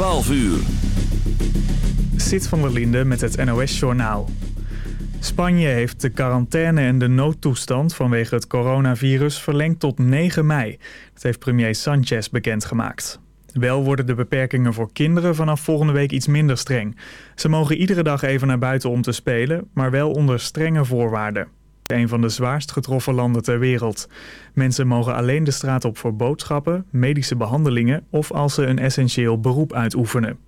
12 uur. Sit van der Linde met het NOS-journaal. Spanje heeft de quarantaine en de noodtoestand vanwege het coronavirus verlengd tot 9 mei. Dat heeft premier Sanchez bekendgemaakt. Wel worden de beperkingen voor kinderen vanaf volgende week iets minder streng. Ze mogen iedere dag even naar buiten om te spelen, maar wel onder strenge voorwaarden. Een van de zwaarst getroffen landen ter wereld. Mensen mogen alleen de straat op voor boodschappen, medische behandelingen of als ze een essentieel beroep uitoefenen.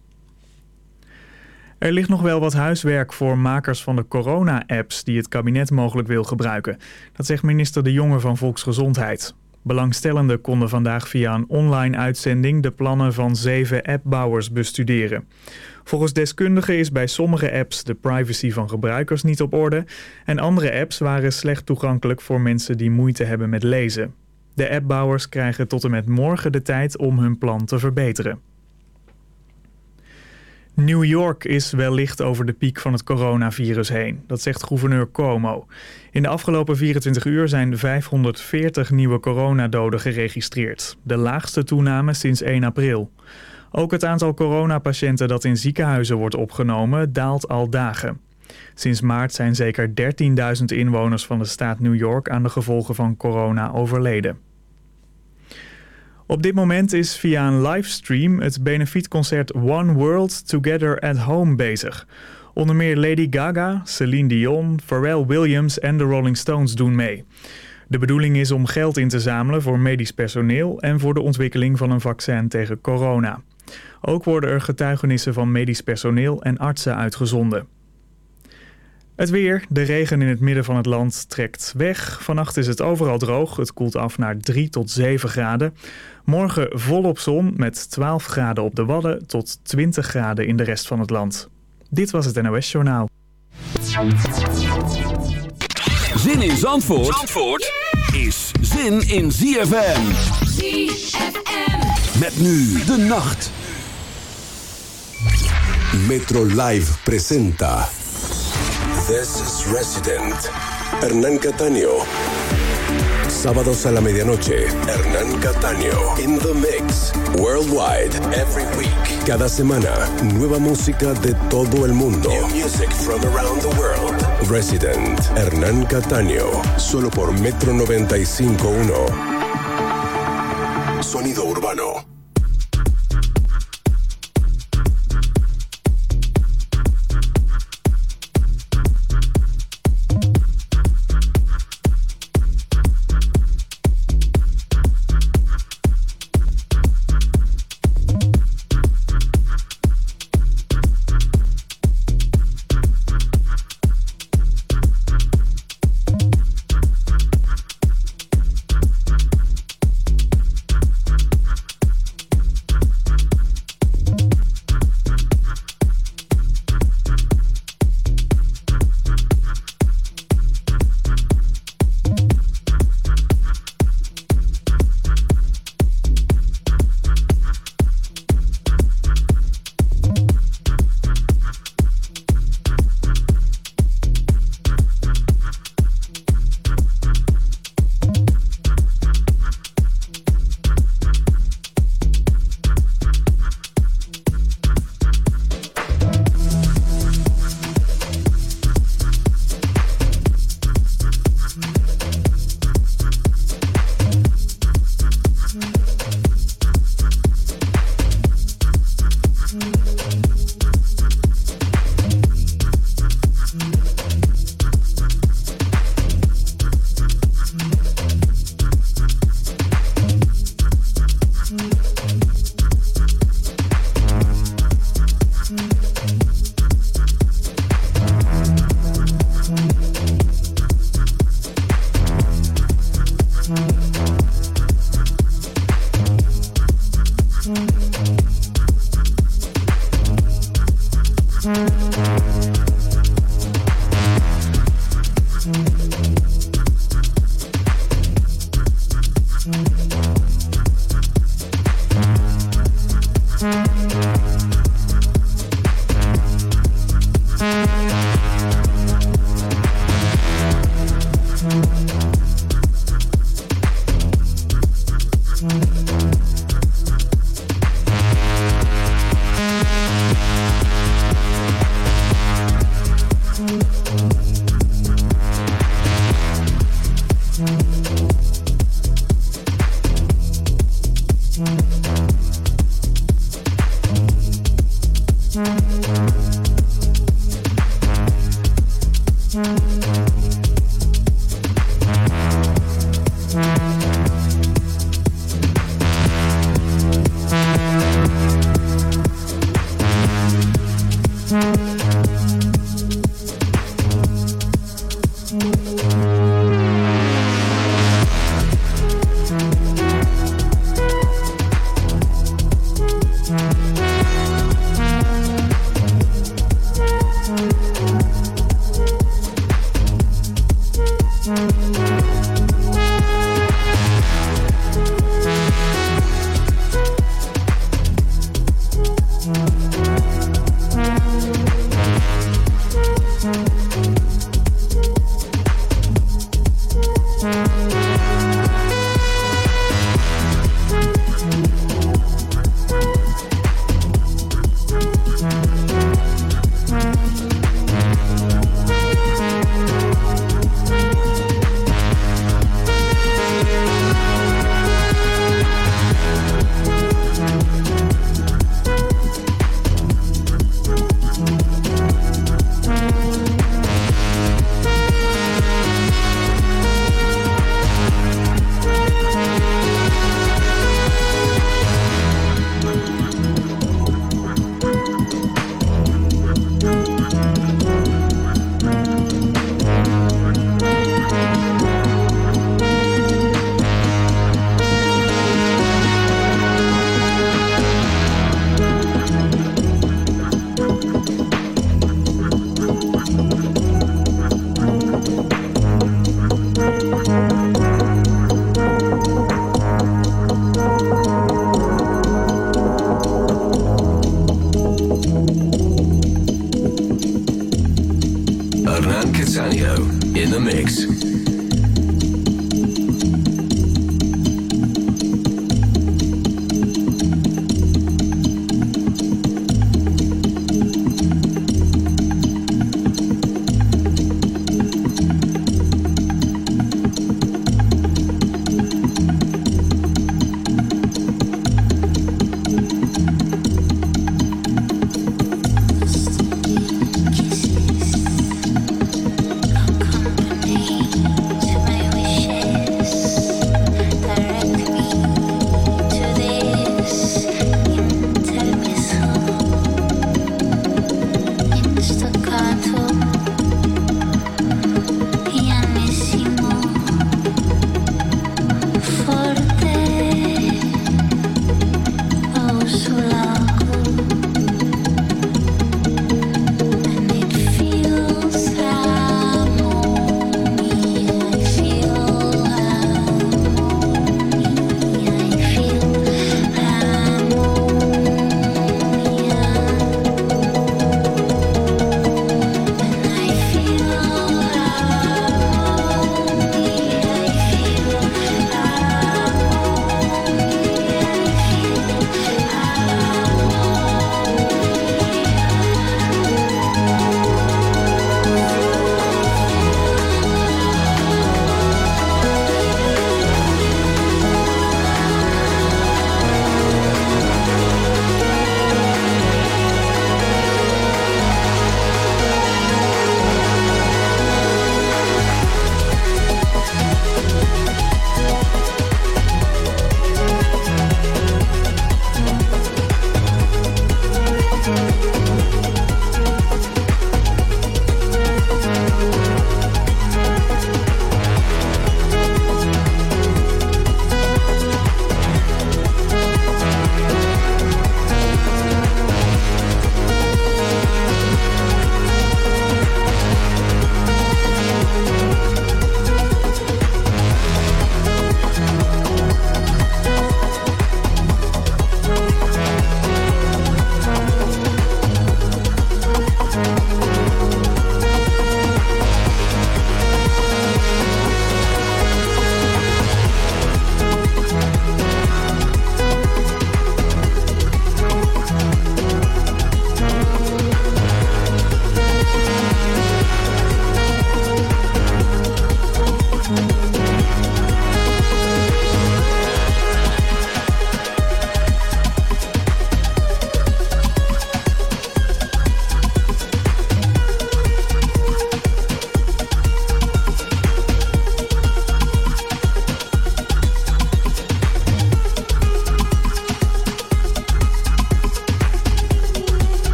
Er ligt nog wel wat huiswerk voor makers van de corona-apps die het kabinet mogelijk wil gebruiken. Dat zegt minister De Jonge van Volksgezondheid. Belangstellenden konden vandaag via een online uitzending de plannen van zeven appbouwers bestuderen. Volgens deskundigen is bij sommige apps de privacy van gebruikers niet op orde en andere apps waren slecht toegankelijk voor mensen die moeite hebben met lezen. De appbouwers krijgen tot en met morgen de tijd om hun plan te verbeteren. New York is wellicht over de piek van het coronavirus heen. Dat zegt gouverneur Cuomo. In de afgelopen 24 uur zijn 540 nieuwe coronadoden geregistreerd. De laagste toename sinds 1 april. Ook het aantal coronapatiënten dat in ziekenhuizen wordt opgenomen daalt al dagen. Sinds maart zijn zeker 13.000 inwoners van de staat New York aan de gevolgen van corona overleden. Op dit moment is via een livestream het benefietconcert One World Together at Home bezig. Onder meer Lady Gaga, Celine Dion, Pharrell Williams en de Rolling Stones doen mee. De bedoeling is om geld in te zamelen voor medisch personeel en voor de ontwikkeling van een vaccin tegen corona. Ook worden er getuigenissen van medisch personeel en artsen uitgezonden. Het weer. De regen in het midden van het land trekt weg. Vannacht is het overal droog. Het koelt af naar 3 tot 7 graden. Morgen volop zon met 12 graden op de Wadden tot 20 graden in de rest van het land. Dit was het NOS Journaal. Zin in Zandvoort, Zandvoort is zin in ZFM. ZFM. Met nu de nacht. Metro Live presenta This is Resident. Hernán Cataño. Sábados a la medianoche. Hernán Cataño. In the mix. Worldwide. Every week. Cada semana. Nueva música de todo el mundo. New music from around the world. Resident. Hernán Cataño. Solo por Metro 95.1. Sonido urbano.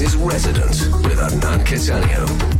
is resident with Adnan Catania.